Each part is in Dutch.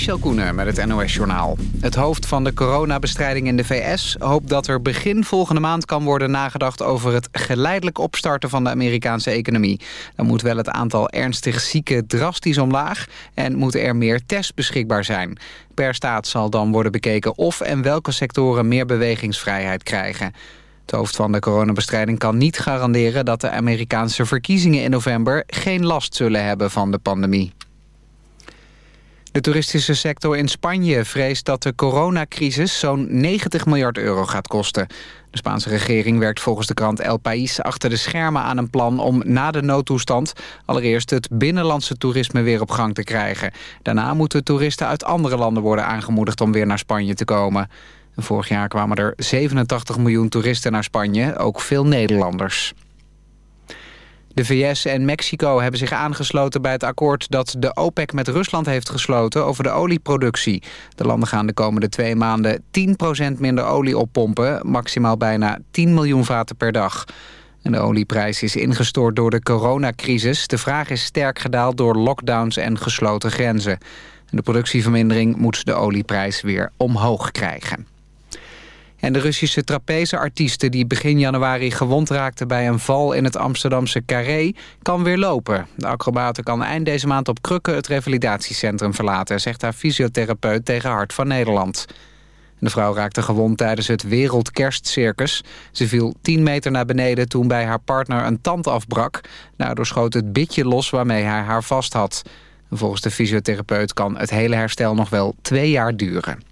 Michel Koenen met het NOS-journaal. Het hoofd van de coronabestrijding in de VS hoopt dat er begin volgende maand kan worden nagedacht over het geleidelijk opstarten van de Amerikaanse economie. Dan moet wel het aantal ernstig zieken drastisch omlaag en moeten er meer tests beschikbaar zijn. Per staat zal dan worden bekeken of en welke sectoren meer bewegingsvrijheid krijgen. Het hoofd van de coronabestrijding kan niet garanderen dat de Amerikaanse verkiezingen in november geen last zullen hebben van de pandemie. De toeristische sector in Spanje vreest dat de coronacrisis zo'n 90 miljard euro gaat kosten. De Spaanse regering werkt volgens de krant El País achter de schermen aan een plan om na de noodtoestand allereerst het binnenlandse toerisme weer op gang te krijgen. Daarna moeten toeristen uit andere landen worden aangemoedigd om weer naar Spanje te komen. Vorig jaar kwamen er 87 miljoen toeristen naar Spanje, ook veel Nederlanders. De VS en Mexico hebben zich aangesloten bij het akkoord dat de OPEC met Rusland heeft gesloten over de olieproductie. De landen gaan de komende twee maanden 10% minder olie oppompen, maximaal bijna 10 miljoen vaten per dag. En de olieprijs is ingestort door de coronacrisis. De vraag is sterk gedaald door lockdowns en gesloten grenzen. De productievermindering moet de olieprijs weer omhoog krijgen. En de Russische trapeze-artieste die begin januari gewond raakte bij een val in het Amsterdamse Carré kan weer lopen. De acrobate kan eind deze maand op krukken het revalidatiecentrum verlaten, zegt haar fysiotherapeut tegen Hart van Nederland. De vrouw raakte gewond tijdens het Wereldkerstcircus. Ze viel 10 meter naar beneden toen bij haar partner een tand afbrak. Daardoor schoot het bitje los waarmee hij haar vast had. Volgens de fysiotherapeut kan het hele herstel nog wel twee jaar duren.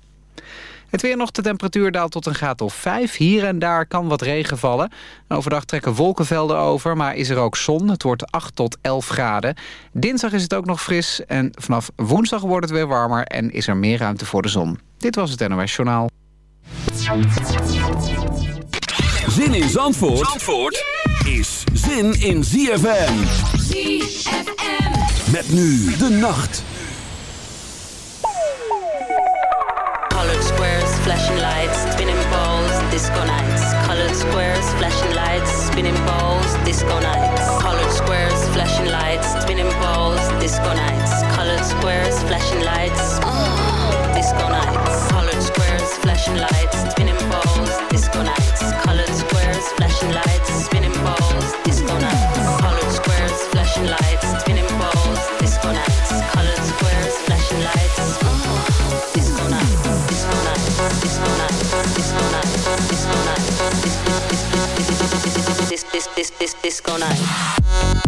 Het weer nog, de temperatuur daalt tot een graad of 5. Hier en daar kan wat regen vallen. Overdag trekken wolkenvelden over, maar is er ook zon. Het wordt 8 tot 11 graden. Dinsdag is het ook nog fris en vanaf woensdag wordt het weer warmer... en is er meer ruimte voor de zon. Dit was het NOS Journaal. Zin in Zandvoort, Zandvoort is zin in ZFM. ZFM. Met nu de nacht. Flashing lights, spinning balls, disco nights. Colored squares, flashing lights, spinning balls, disco nights. Colored squares, flashing lights, spinning balls, disco nights. Colored squares, flashing lights, disco nights. Colored squares, flashing lights, spinning balls, disco nights. Colored squares, flashing lights, spinning balls, disco nights. Colored squares, flashing lights, This, this, disco night.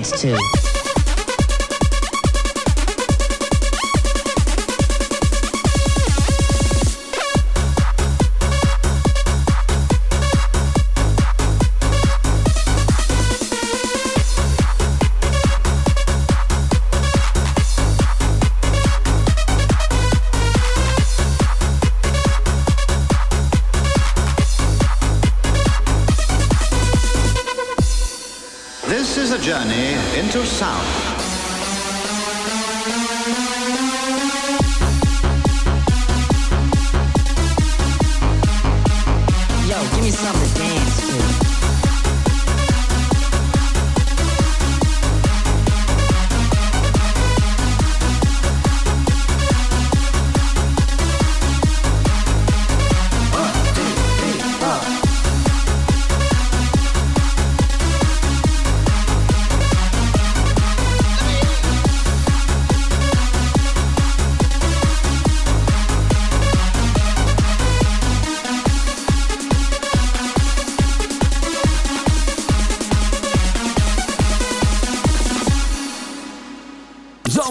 heads to. into sound.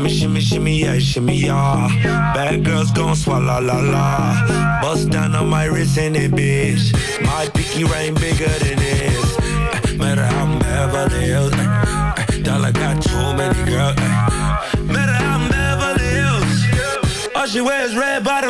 Shimmy, shimmy, shimmy, yeah, shimmy, yeah. Bad girls gon' swallow la la. Bust down on my wrist in it, bitch. My pinky ring bigger than this. Uh, matter how I'm Beverly Hills. Uh, dollar got too many girls. Uh, matter how I'm Beverly Hills. All she wears red bottoms.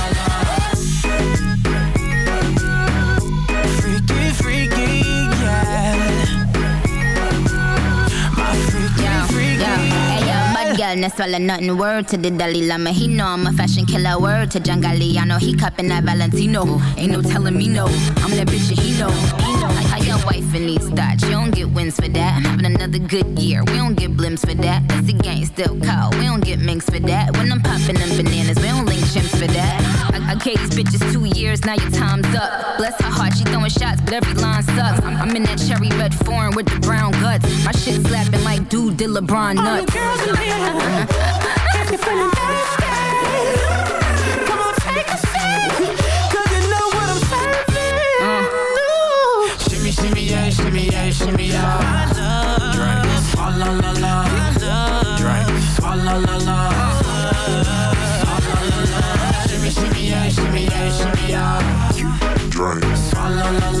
swallow, swallow nothing. Word to the Dalai Lama, he know I'm a fashion killer. Word to John Galliano, he cupping that Valentino. Ain't no telling me no, I'm that bitch and he know. Like how your wife in these thoughts, you don't get wins for that. I'm having another good year, we don't get blimps for that. It's the gang still cold, we don't get minks for that. When I'm popping them bananas, we don't link chimps for that. I, I gave these bitches two years, now your time's up. Bless her heart, she throwing shots, but every line sucks. I'm, I'm in that cherry red foreign with the brown guts. My shit slapping like dude did LeBron nuts. All nuts. you girls in here, if you're feeling thirsty, come on, take a seat. 'Cause you know what I'm serving. Ooh. Shimmy, shimmy, yeah, shimmy, yeah, shimmy, yeah. I love drinks. Swalla la la la. I love drinks. Swalla la la. Swalla drink.